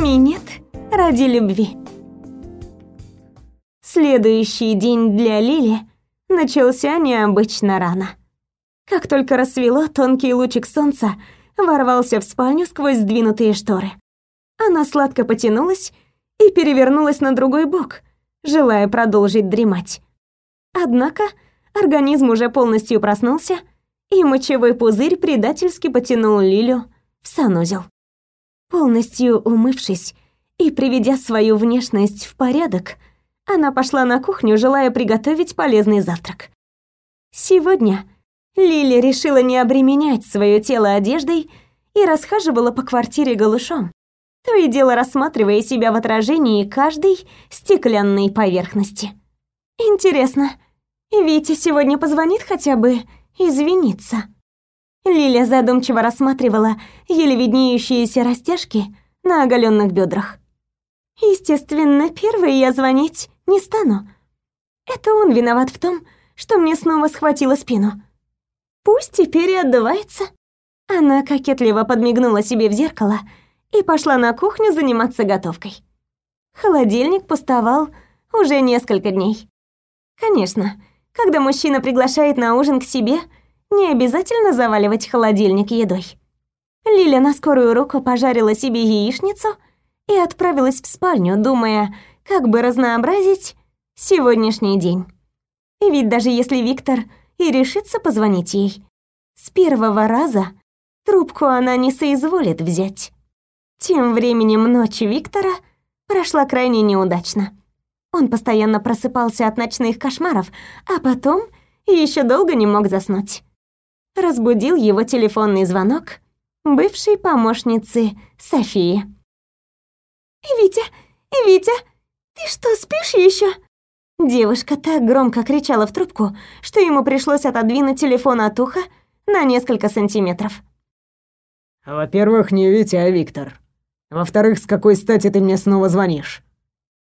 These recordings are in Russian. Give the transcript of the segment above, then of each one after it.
Минет ради любви. Следующий день для Лили начался необычно рано. Как только рассвело, тонкий лучик солнца ворвался в спальню сквозь сдвинутые шторы. Она сладко потянулась и перевернулась на другой бок, желая продолжить дремать. Однако организм уже полностью проснулся, и мочевой пузырь предательски потянул Лилю в санузел. Полностью умывшись и приведя свою внешность в порядок, она пошла на кухню, желая приготовить полезный завтрак. Сегодня Лили решила не обременять свое тело одеждой и расхаживала по квартире голышом, то и дело рассматривая себя в отражении каждой стеклянной поверхности. Интересно, Витя сегодня позвонит хотя бы извиниться? Лиля задумчиво рассматривала еле виднеющиеся растяжки на оголенных бедрах. Естественно, первой я звонить не стану. Это он виноват в том, что мне снова схватило спину. Пусть теперь и отдувается. Она кокетливо подмигнула себе в зеркало и пошла на кухню заниматься готовкой. Холодильник пустовал уже несколько дней. Конечно, когда мужчина приглашает на ужин к себе, не обязательно заваливать холодильник едой. Лиля на скорую руку пожарила себе яичницу и отправилась в спальню, думая, как бы разнообразить сегодняшний день. И ведь даже если Виктор и решится позвонить ей, с первого раза трубку она не соизволит взять. Тем временем ночь Виктора прошла крайне неудачно. Он постоянно просыпался от ночных кошмаров, а потом еще долго не мог заснуть. Разбудил его телефонный звонок бывшей помощницы Софии. «Витя, Витя, ты что, спишь еще? Девушка так громко кричала в трубку, что ему пришлось отодвинуть телефон от уха на несколько сантиметров. «Во-первых, не Витя, а Виктор. Во-вторых, с какой стати ты мне снова звонишь?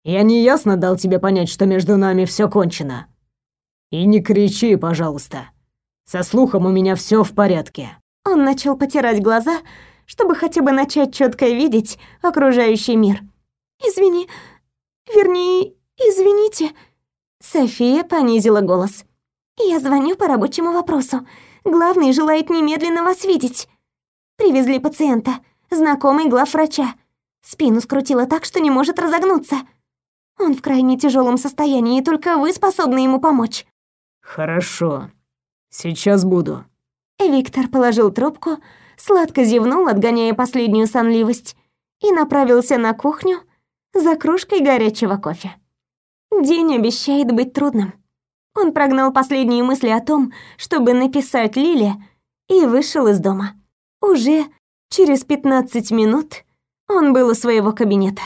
Я неясно дал тебе понять, что между нами все кончено. И не кричи, пожалуйста. Со слухом у меня все в порядке». Он начал потирать глаза, чтобы хотя бы начать четко видеть окружающий мир. «Извини, вернее, извините». София понизила голос. «Я звоню по рабочему вопросу. Главный желает немедленно вас видеть. Привезли пациента, знакомый главврача. Спину скрутило так, что не может разогнуться. Он в крайне тяжелом состоянии, и только вы способны ему помочь». «Хорошо. Сейчас буду». Виктор положил трубку, сладко зевнул, отгоняя последнюю сонливость, и направился на кухню за кружкой горячего кофе. День обещает быть трудным. Он прогнал последние мысли о том, чтобы написать Лиле, и вышел из дома. Уже через 15 минут он был у своего кабинета.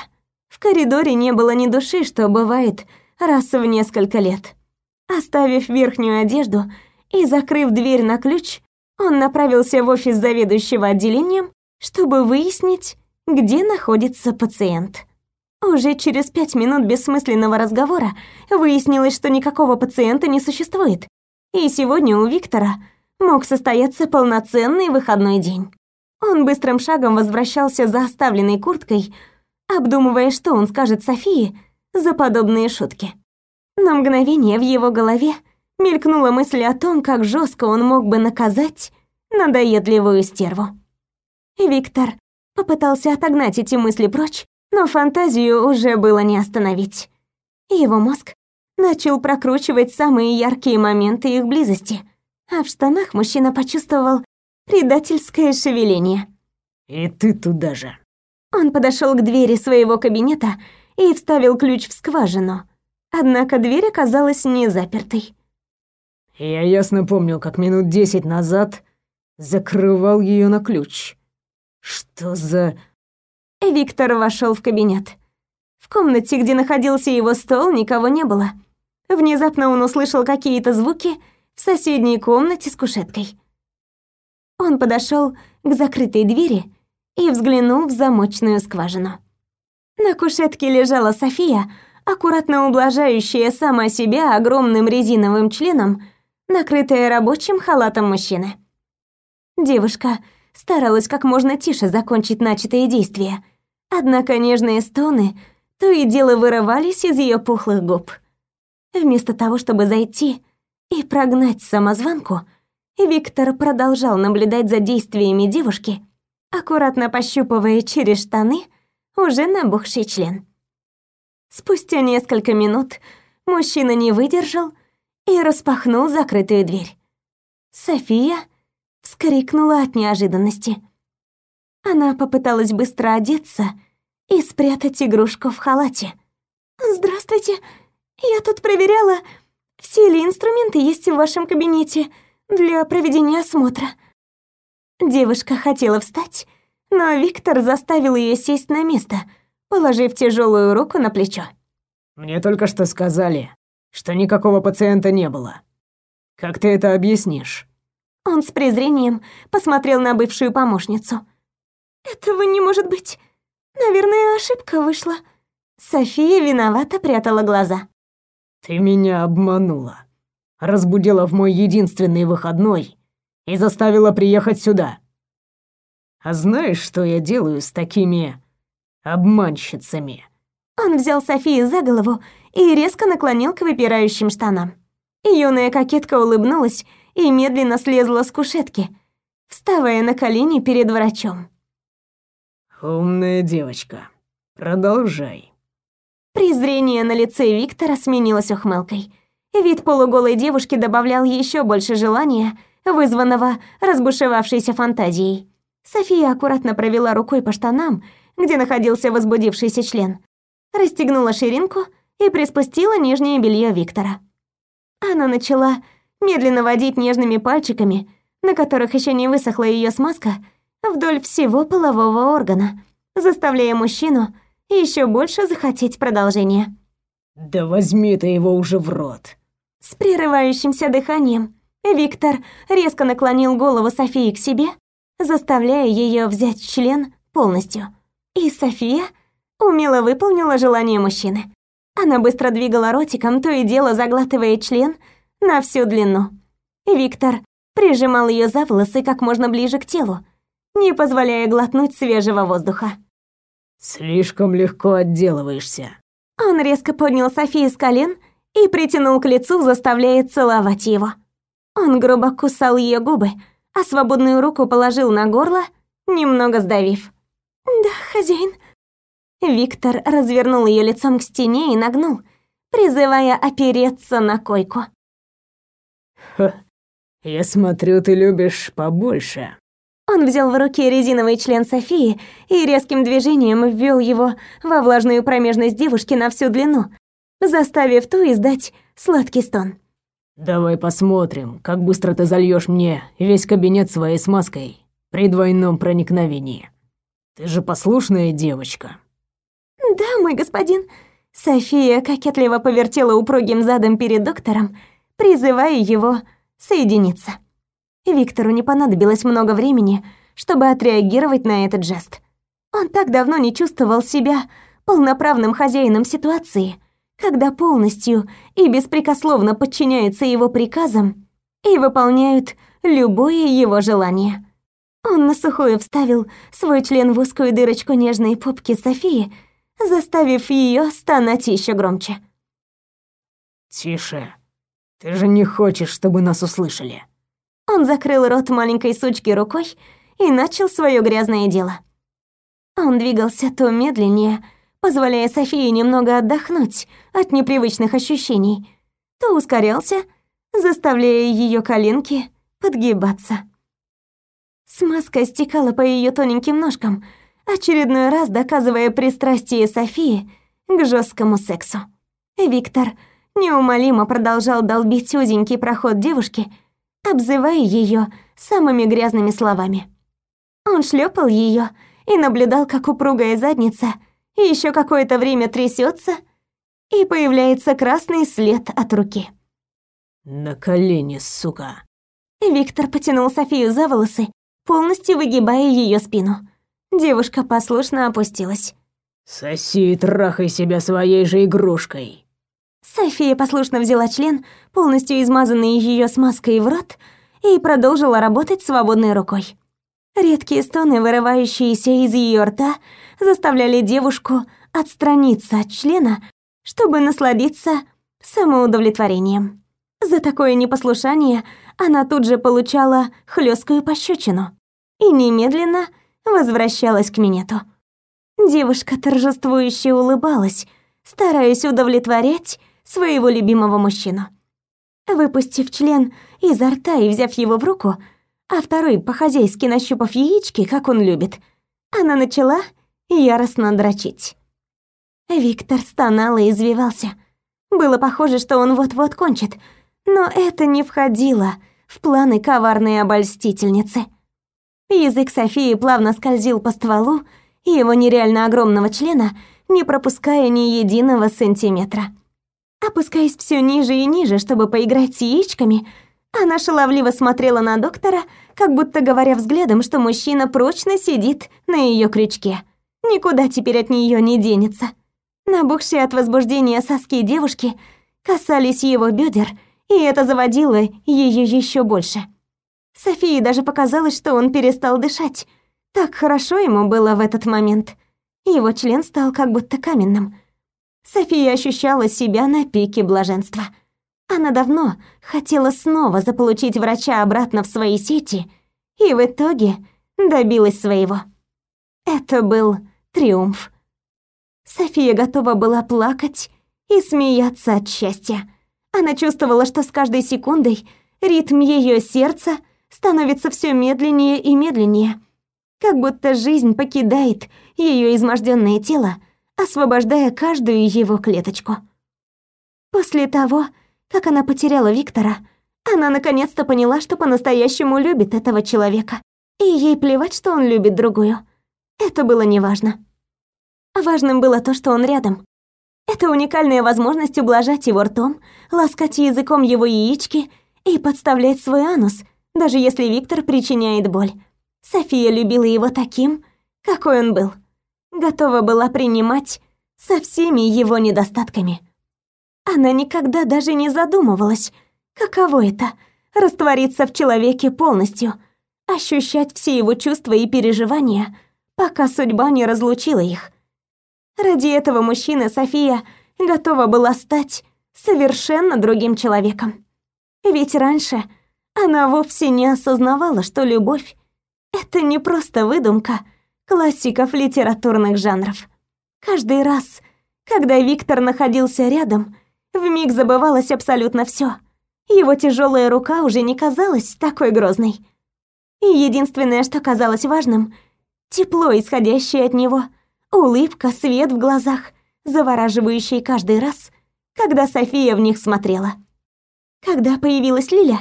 В коридоре не было ни души, что бывает раз в несколько лет. Оставив верхнюю одежду и закрыв дверь на ключ, он направился в офис заведующего отделением, чтобы выяснить, где находится пациент. Уже через пять минут бессмысленного разговора выяснилось, что никакого пациента не существует, и сегодня у Виктора мог состояться полноценный выходной день. Он быстрым шагом возвращался за оставленной курткой, обдумывая, что он скажет Софии за подобные шутки. На мгновение в его голове мелькнула мысль о том, как жестко он мог бы наказать надоедливую стерву. Виктор попытался отогнать эти мысли прочь, но фантазию уже было не остановить. Его мозг начал прокручивать самые яркие моменты их близости, а в штанах мужчина почувствовал предательское шевеление. «И ты туда же». Он подошел к двери своего кабинета и вставил ключ в скважину. Однако дверь оказалась не запертой. Я ясно помню, как минут десять назад закрывал ее на ключ. Что за... Виктор вошел в кабинет. В комнате, где находился его стол, никого не было. Внезапно он услышал какие-то звуки в соседней комнате с кушеткой. Он подошел к закрытой двери и взглянул в замочную скважину. На кушетке лежала София, аккуратно ублажающая сама себя огромным резиновым членом, накрытая рабочим халатом мужчины. Девушка старалась как можно тише закончить начатое действие, Однако нежные стоны то и дело вырывались из ее пухлых губ. Вместо того, чтобы зайти и прогнать самозванку, Виктор продолжал наблюдать за действиями девушки, аккуратно пощупывая через штаны уже набухший член. Спустя несколько минут мужчина не выдержал и распахнул закрытую дверь. София вскрикнула от неожиданности. Она попыталась быстро одеться и спрятать игрушку в халате. «Здравствуйте, я тут проверяла, все ли инструменты есть в вашем кабинете для проведения осмотра». Девушка хотела встать, но Виктор заставил ее сесть на место, положив тяжелую руку на плечо. «Мне только что сказали, что никакого пациента не было. Как ты это объяснишь?» Он с презрением посмотрел на бывшую помощницу. «Этого не может быть. Наверное, ошибка вышла». София виновато прятала глаза. «Ты меня обманула. Разбудила в мой единственный выходной и заставила приехать сюда. А знаешь, что я делаю с такими обманщицами?» Он взял Софию за голову и резко наклонил к выпирающим штанам. Юная кокетка улыбнулась и медленно слезла с кушетки, вставая на колени перед врачом. «Умная девочка. Продолжай». Презрение на лице Виктора сменилось ухмылкой. Вид полуголой девушки добавлял еще больше желания, вызванного разбушевавшейся фантазией. София аккуратно провела рукой по штанам, где находился возбудившийся член, расстегнула ширинку и приспустила нижнее белье Виктора. Она начала медленно водить нежными пальчиками, на которых еще не высохла ее смазка, вдоль всего полового органа, заставляя мужчину еще больше захотеть продолжения. «Да возьми ты его уже в рот!» С прерывающимся дыханием Виктор резко наклонил голову Софии к себе, заставляя ее взять член полностью. И София умело выполнила желание мужчины. Она быстро двигала ротиком, то и дело заглатывая член на всю длину. Виктор прижимал ее за волосы как можно ближе к телу, не позволяя глотнуть свежего воздуха. «Слишком легко отделываешься». Он резко поднял Софию с колен и притянул к лицу, заставляя целовать его. Он грубо кусал ее губы, а свободную руку положил на горло, немного сдавив. «Да, хозяин», Виктор развернул ее лицом к стене и нагнул, призывая опереться на койку. «Ха, я смотрю, ты любишь побольше». Он взял в руки резиновый член Софии и резким движением ввел его во влажную промежность девушки на всю длину, заставив ту издать сладкий стон. «Давай посмотрим, как быстро ты зальешь мне весь кабинет своей смазкой при двойном проникновении. Ты же послушная девочка». «Да, мой господин». София кокетливо повертела упругим задом перед доктором, призывая его соединиться. Виктору не понадобилось много времени, чтобы отреагировать на этот жест. Он так давно не чувствовал себя полноправным хозяином ситуации, когда полностью и беспрекословно подчиняются его приказам и выполняют любое его желание. Он на сухую вставил свой член в узкую дырочку нежной попки Софии, заставив ее стонать еще громче. «Тише. Ты же не хочешь, чтобы нас услышали». Он закрыл рот маленькой сучки рукой и начал свое грязное дело. Он двигался то медленнее, позволяя Софии немного отдохнуть от непривычных ощущений, то ускорялся, заставляя ее коленки подгибаться. Смазка стекала по ее тоненьким ножкам — очередной раз доказывая пристрастие Софии к жесткому сексу. Виктор неумолимо продолжал долбить узенький проход девушки, обзывая ее самыми грязными словами. Он шлепал ее и наблюдал, как упругая задница еще какое-то время трясется, и появляется красный след от руки. «На колени, сука!» Виктор потянул Софию за волосы, полностью выгибая ее спину. Девушка послушно опустилась. «Соси и трахай себя своей же игрушкой». София послушно взяла член, полностью измазанный ее смазкой в рот, и продолжила работать свободной рукой. Редкие стоны, вырывающиеся из ее рта, заставляли девушку отстраниться от члена, чтобы насладиться самоудовлетворением. За такое непослушание она тут же получала хлесткую пощечину и немедленно возвращалась к минету. Девушка торжествующе улыбалась, стараясь удовлетворять своего любимого мужчину. Выпустив член изо рта и взяв его в руку, а второй по-хозяйски нащупав яички, как он любит, она начала яростно дрочить. Виктор стонал и извивался. Было похоже, что он вот-вот кончит, но это не входило в планы коварной обольстительницы. Язык Софии плавно скользил по стволу и его нереально огромного члена, не пропуская ни единого сантиметра. Опускаясь все ниже и ниже, чтобы поиграть с яичками, она шаловливо смотрела на доктора, как будто говоря взглядом, что мужчина прочно сидит на ее крючке. Никуда теперь от нее не денется. Набухшие от возбуждения соски девушки касались его бедер, и это заводило ее еще больше. Софии даже показалось, что он перестал дышать. Так хорошо ему было в этот момент. Его член стал как будто каменным. София ощущала себя на пике блаженства. Она давно хотела снова заполучить врача обратно в свои сети и в итоге добилась своего. Это был триумф. София готова была плакать и смеяться от счастья. Она чувствовала, что с каждой секундой ритм ее сердца становится все медленнее и медленнее, как будто жизнь покидает ее изможденное тело, освобождая каждую его клеточку. После того, как она потеряла Виктора, она наконец-то поняла, что по-настоящему любит этого человека, и ей плевать, что он любит другую. Это было неважно. Важным было то, что он рядом. Это уникальная возможность ублажать его ртом, ласкать языком его яички и подставлять свой анус, даже если Виктор причиняет боль. София любила его таким, какой он был. Готова была принимать со всеми его недостатками. Она никогда даже не задумывалась, каково это — раствориться в человеке полностью, ощущать все его чувства и переживания, пока судьба не разлучила их. Ради этого мужчины София готова была стать совершенно другим человеком. Ведь раньше она вовсе не осознавала, что любовь — это не просто выдумка классиков литературных жанров. Каждый раз, когда Виктор находился рядом, вмиг забывалось абсолютно все. Его тяжелая рука уже не казалась такой грозной. И единственное, что казалось важным — тепло, исходящее от него, улыбка, свет в глазах, завораживающий каждый раз, когда София в них смотрела. Когда появилась Лиля,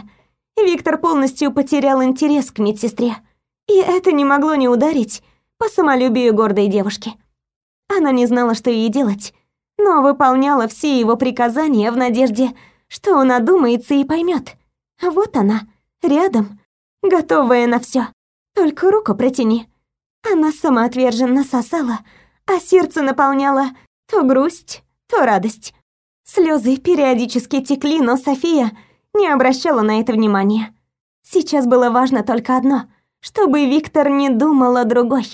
Виктор полностью потерял интерес к медсестре, и это не могло не ударить по самолюбию гордой девушки. Она не знала, что ей делать, но выполняла все его приказания в надежде, что он одумается и поймет. Вот она, рядом, готовая на все. Только руку протяни. Она самоотверженно сосала, а сердце наполняло то грусть, то радость. Слезы периодически текли, но София не обращала на это внимания. Сейчас было важно только одно — чтобы Виктор не думал о другой,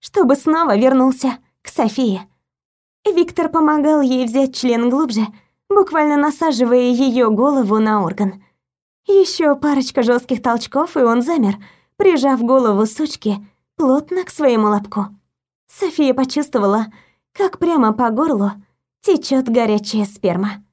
чтобы снова вернулся к Софии. Виктор помогал ей взять член глубже, буквально насаживая ее голову на орган. Еще парочка жестких толчков, и он замер, прижав голову сучки плотно к своему лобку. София почувствовала, как прямо по горлу течет горячая сперма.